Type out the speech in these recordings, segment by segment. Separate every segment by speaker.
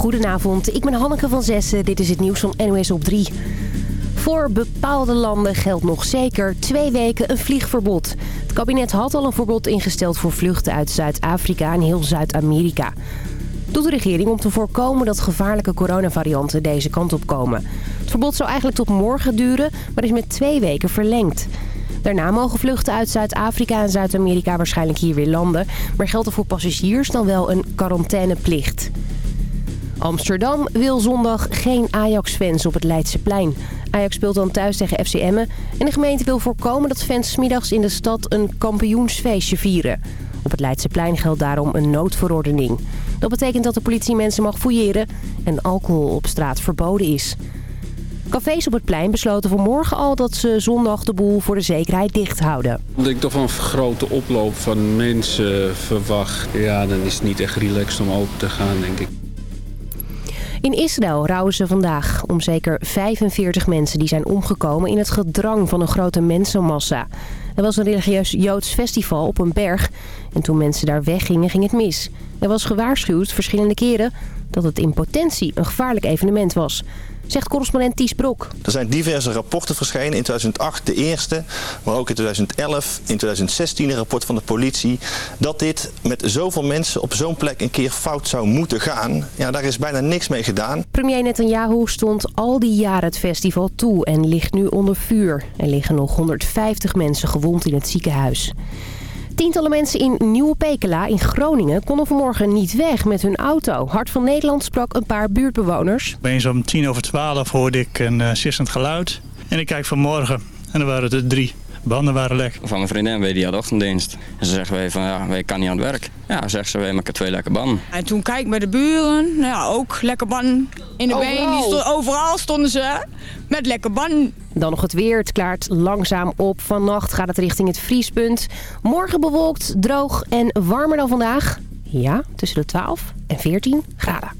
Speaker 1: Goedenavond, ik ben Hanneke van Zessen. Dit is het nieuws van NOS op 3. Voor bepaalde landen geldt nog zeker twee weken een vliegverbod. Het kabinet had al een verbod ingesteld voor vluchten uit Zuid-Afrika en heel Zuid-Amerika. Doet de regering om te voorkomen dat gevaarlijke coronavarianten deze kant op komen. Het verbod zou eigenlijk tot morgen duren, maar is met twee weken verlengd. Daarna mogen vluchten uit Zuid-Afrika en Zuid-Amerika waarschijnlijk hier weer landen. Maar geldt er voor passagiers dan wel een quarantaineplicht. Amsterdam wil zondag geen Ajax-fans op het Leidseplein. Ajax speelt dan thuis tegen FC Emmen. En de gemeente wil voorkomen dat fans middags in de stad een kampioensfeestje vieren. Op het Leidseplein geldt daarom een noodverordening. Dat betekent dat de politie mensen mag fouilleren en alcohol op straat verboden is. Cafés op het plein besloten vanmorgen al dat ze zondag de boel voor de zekerheid dicht houden.
Speaker 2: Als ik toch een grote oploop van mensen verwacht, ja, dan is het niet echt relaxed om open te gaan, denk ik.
Speaker 1: In Israël rouwen ze vandaag om zeker 45 mensen die zijn omgekomen in het gedrang van een grote mensenmassa. Er was een religieus Joods festival op een berg en toen mensen daar weggingen ging het mis. Er was gewaarschuwd verschillende keren dat het in potentie een gevaarlijk evenement was zegt correspondent Ties Brok.
Speaker 3: Er zijn diverse rapporten verschenen. In 2008 de eerste, maar ook in 2011, in 2016 een rapport van de politie... dat dit met zoveel mensen op zo'n plek een keer fout zou moeten gaan. Ja, daar is bijna niks mee gedaan.
Speaker 1: Premier Netanyahu stond al die jaren het festival toe en ligt nu onder vuur. Er liggen nog 150 mensen gewond in het ziekenhuis. Tientallen mensen in Nieuwe Pekela in Groningen konden vanmorgen niet weg met hun auto. Hart van Nederland sprak een paar buurtbewoners.
Speaker 4: Opeens om tien over twaalf hoorde ik een uh, sissend geluid. En ik kijk vanmorgen en er waren er drie. Banden waren lek.
Speaker 5: Van mijn vriendin weet die had ochtenddienst. En ze zeggen wij van ja, wij kan niet aan het werk. Ja, zegt ze wij maken twee lekker banden.
Speaker 6: En toen kijk ik bij de buren, ja ook lekker banden in de been. Die stond, overal stonden ze met lekker banden.
Speaker 1: Dan nog het weer. Het klaart langzaam op. Vannacht gaat het richting het vriespunt. Morgen bewolkt, droog en warmer dan vandaag. Ja, tussen de 12 en 14 graden.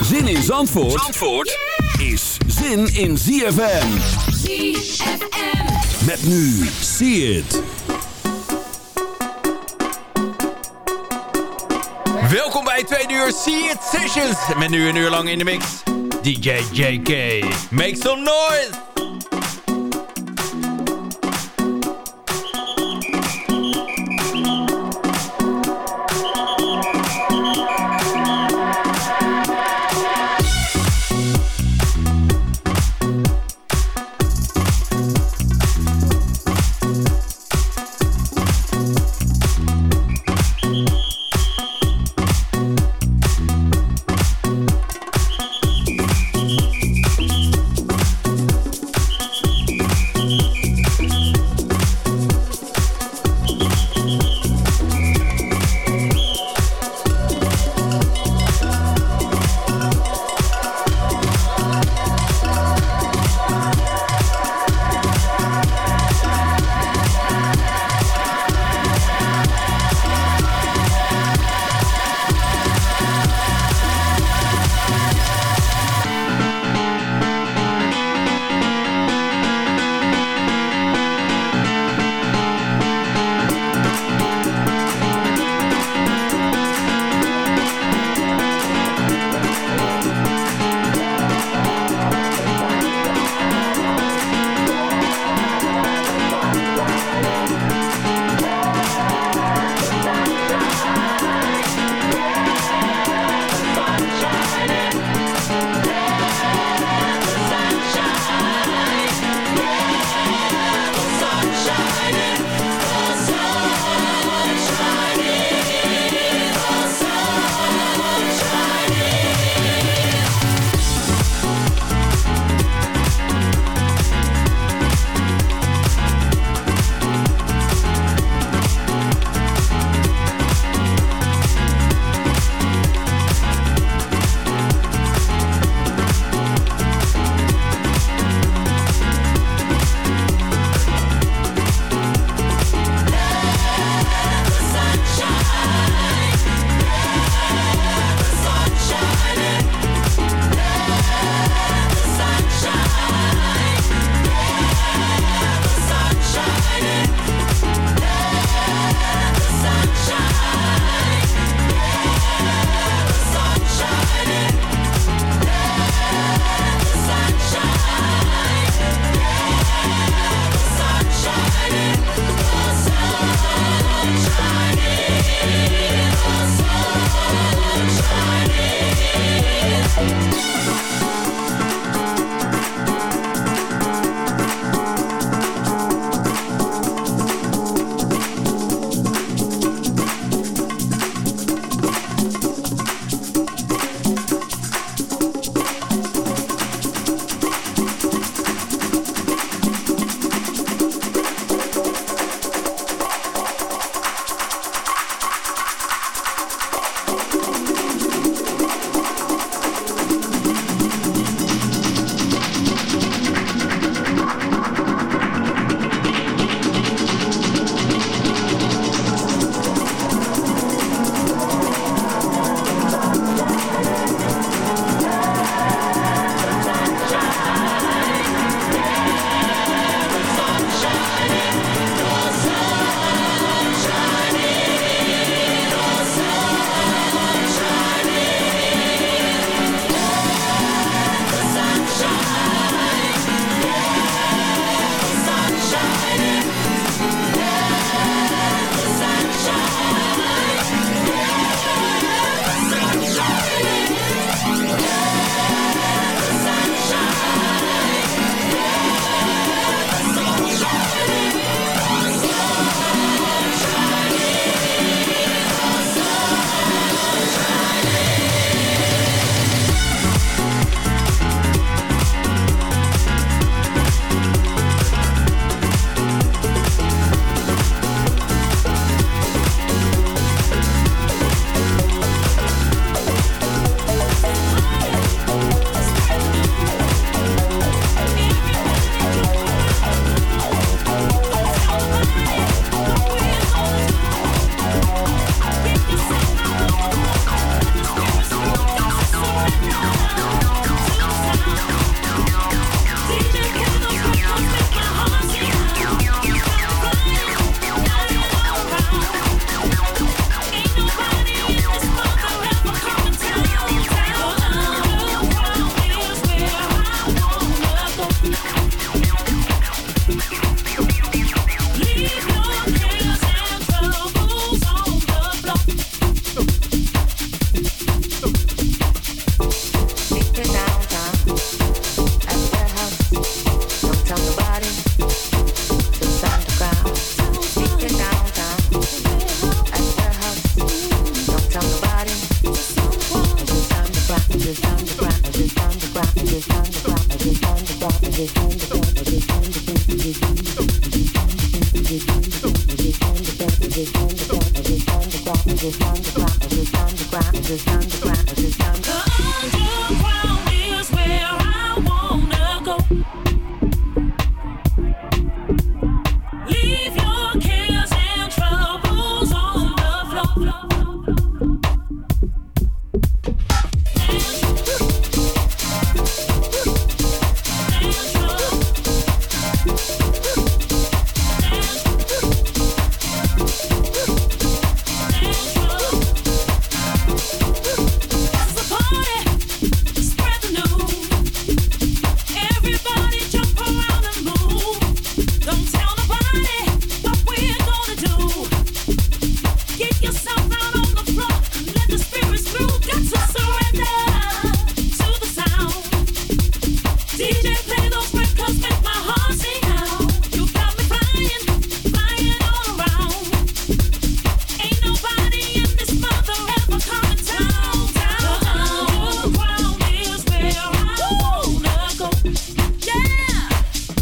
Speaker 7: Zin in Zandvoort, Zandvoort is zin in ZFM. ZFM. Met nu, see it.
Speaker 8: Welkom bij tweede uur See It Sessions. Met nu een uur lang in de mix. DJ JK. Make some noise!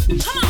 Speaker 9: Come on.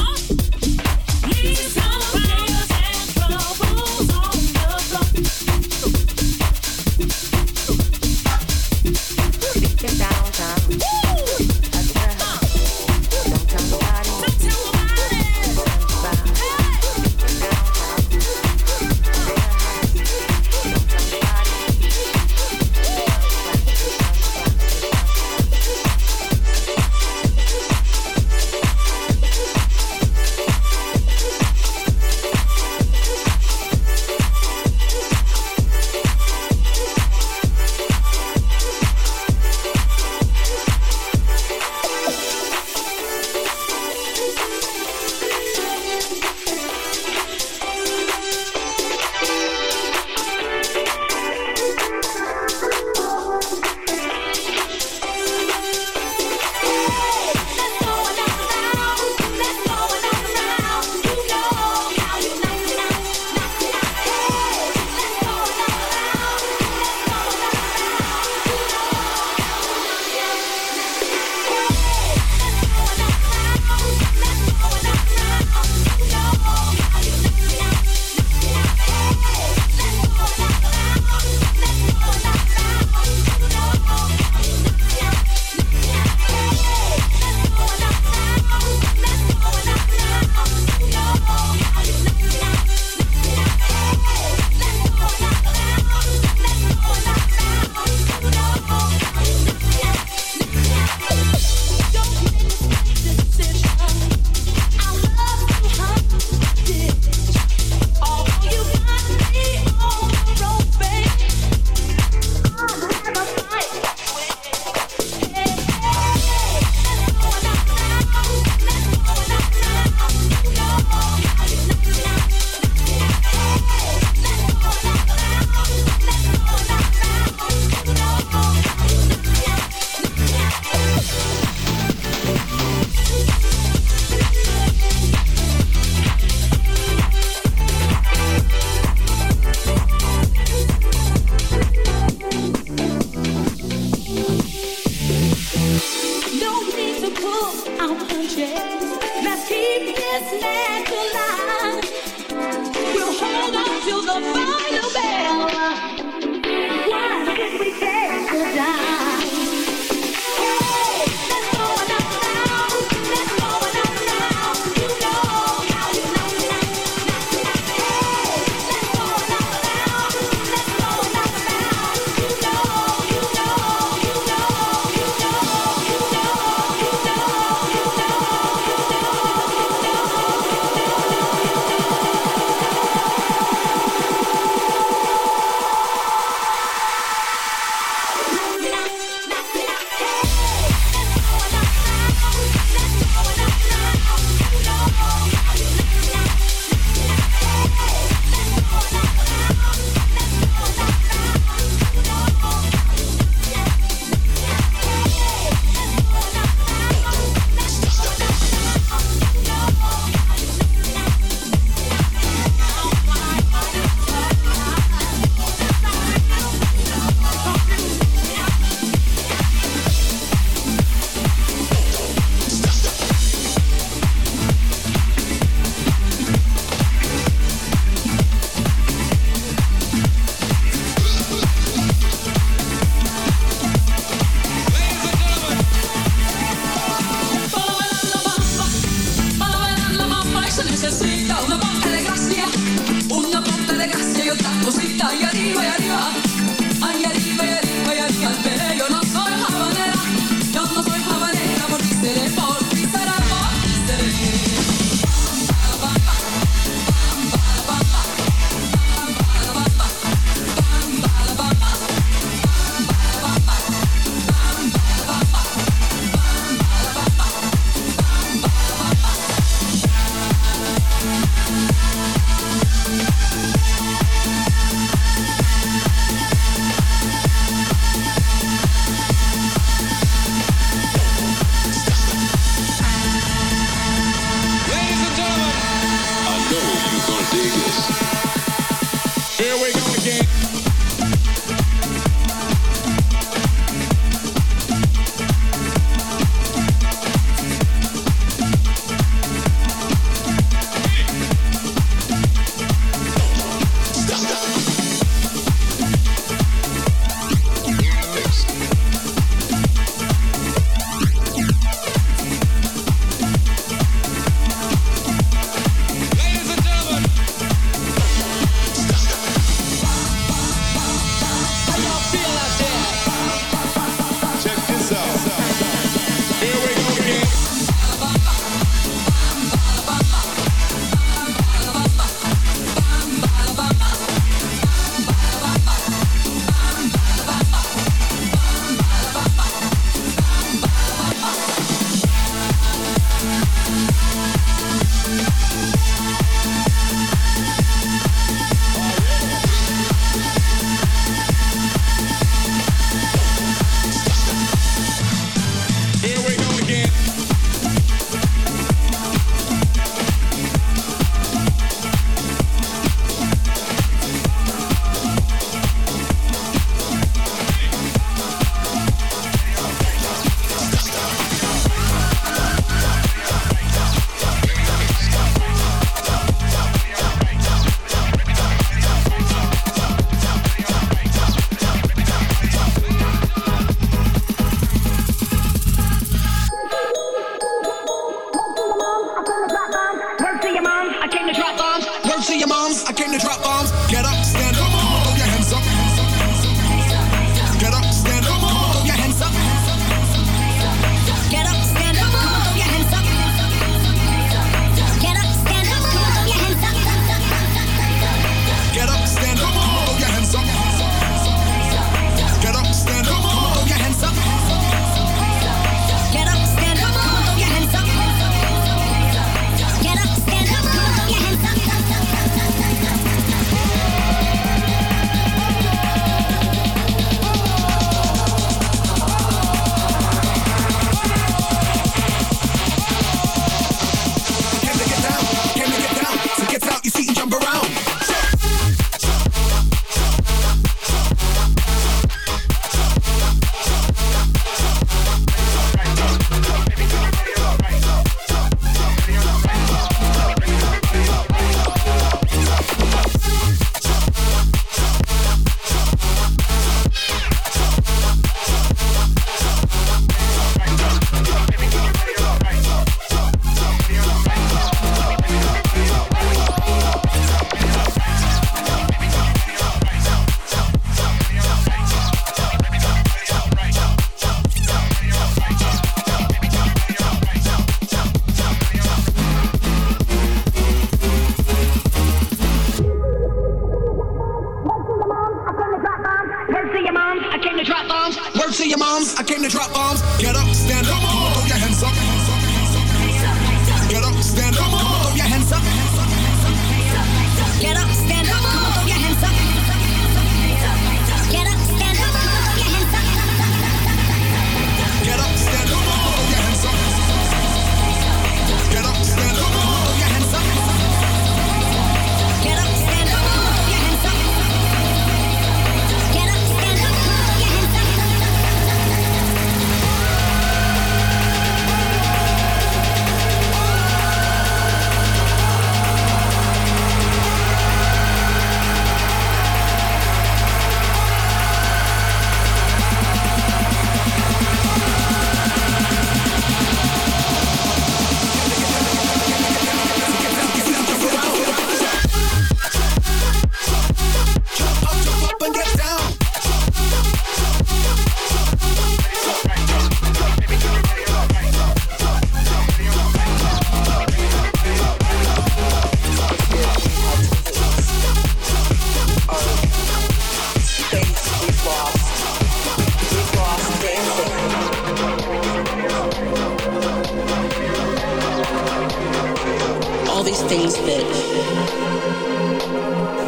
Speaker 10: Things that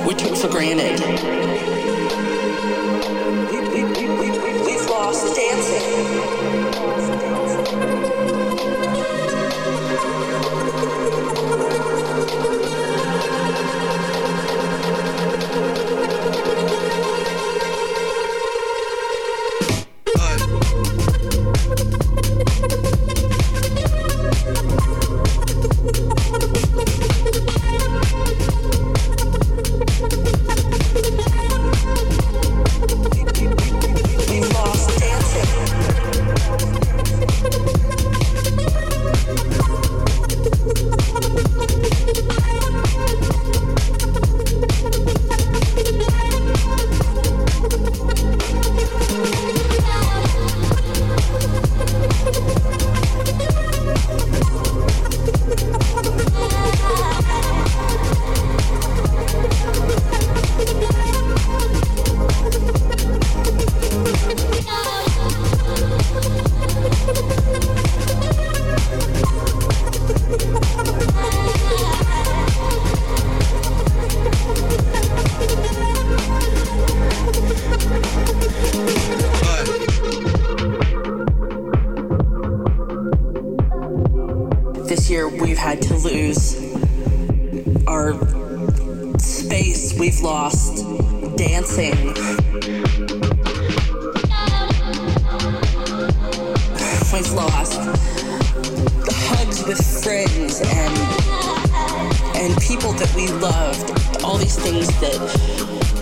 Speaker 10: we took for granted. And and people that we loved. All these things that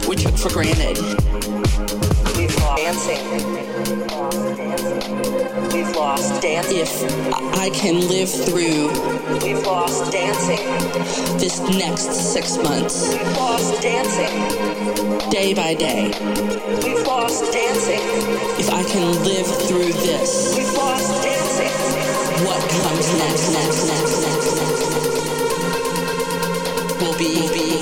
Speaker 10: we took for granted. We've lost dancing. We've lost dance. If I can live through, we've lost dancing. This next six months, we've lost dancing. Day by day, we've lost dancing. If I can live through this, we've lost dancing. What comes next? Next? Next? Next? Be,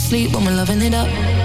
Speaker 11: sleep when we're loving it up?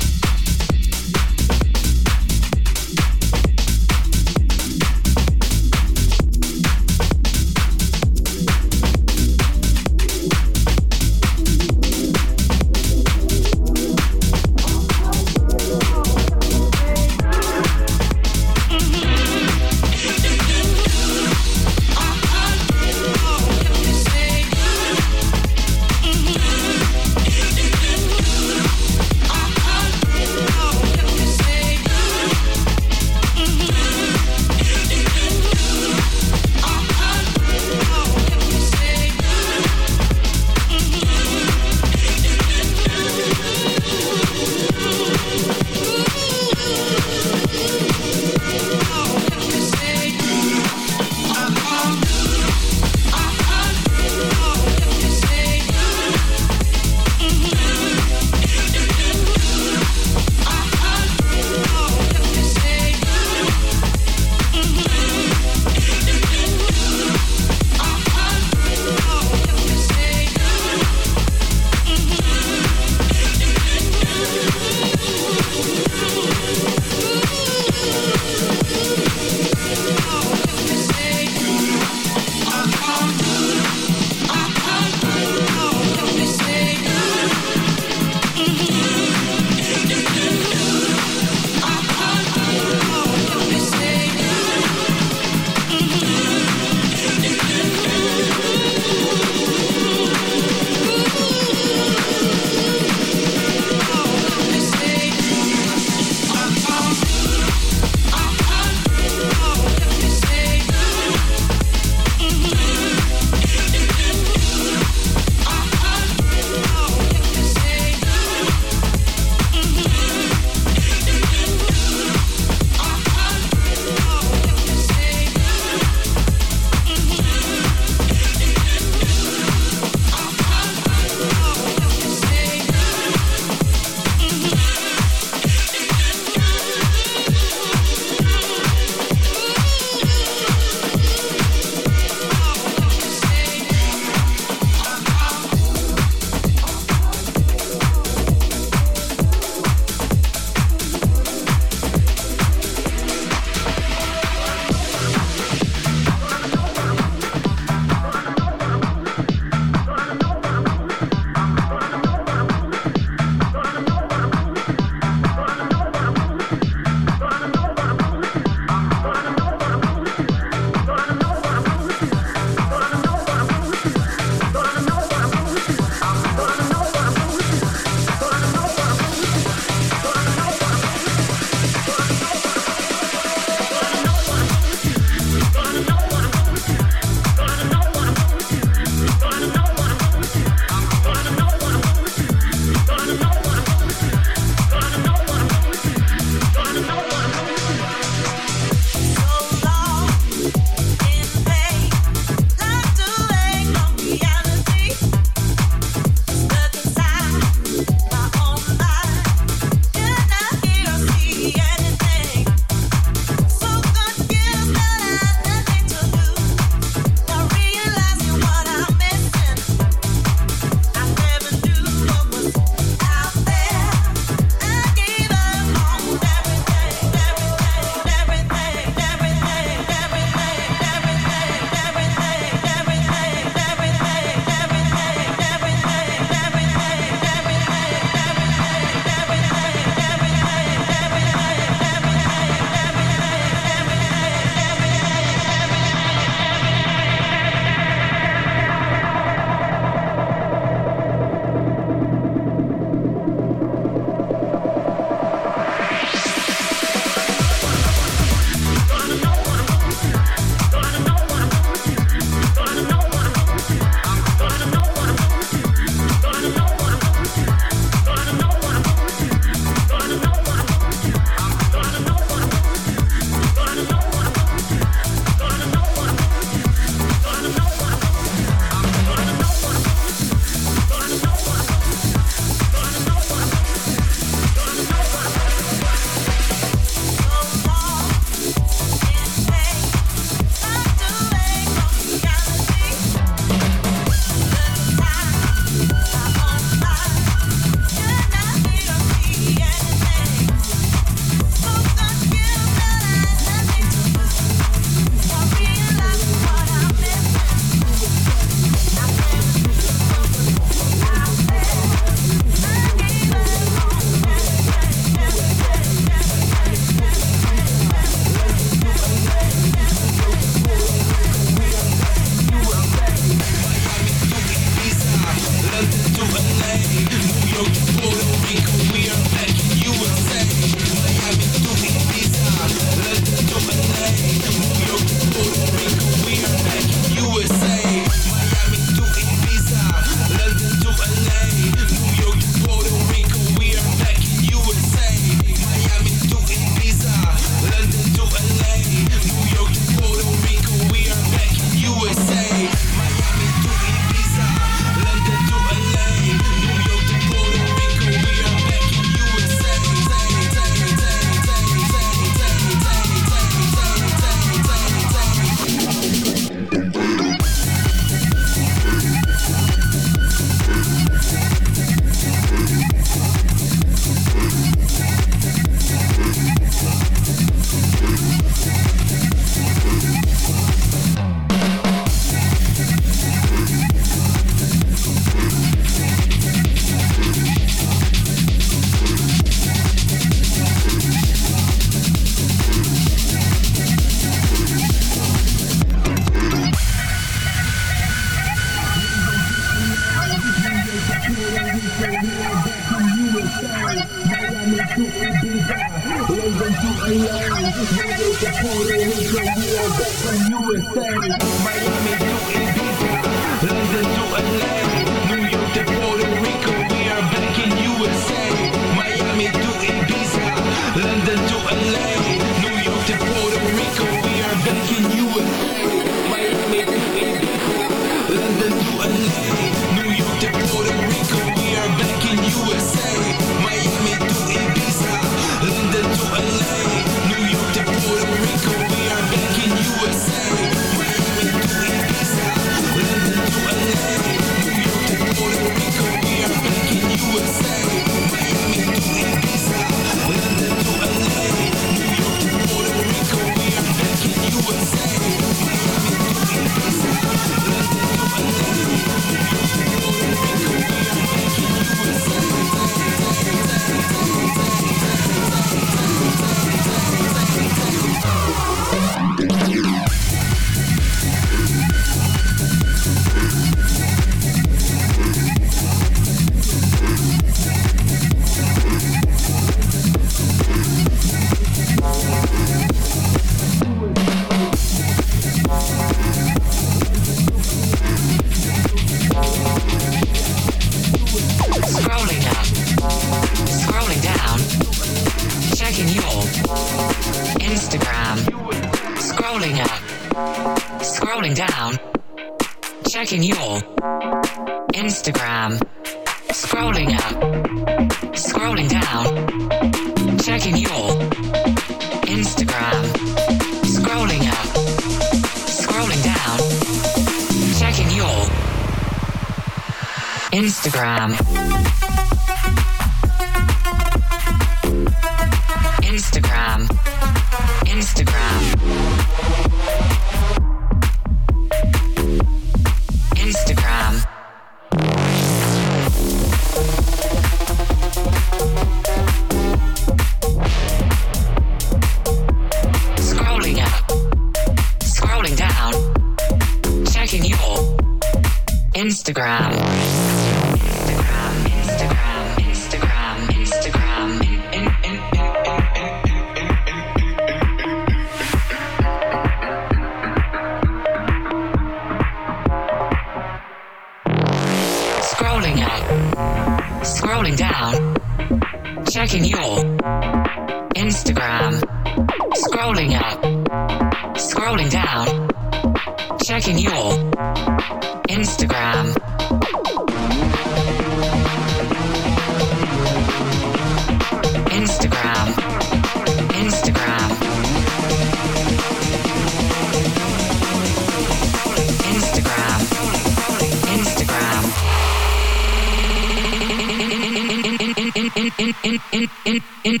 Speaker 11: in, in,
Speaker 9: in, in,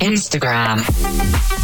Speaker 12: Instagram.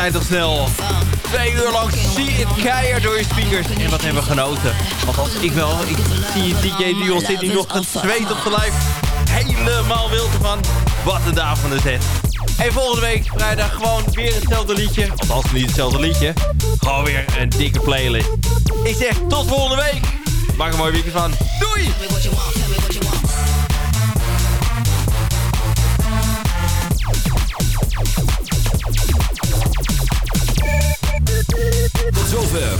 Speaker 8: Tijd toch snel. Twee uur lang zie het keihard door je speakers. En wat hebben we genoten. Althans, ik wel. Ik zie DJ Dion zit hier nog het zweet op de lijf. Helemaal wild ervan. Wat een dag van de set. En volgende week vrijdag gewoon weer hetzelfde liedje. Althans, niet hetzelfde liedje. Gewoon weer een dikke playlist. Ik zeg tot volgende week. Maak een mooi weekend van. Doei!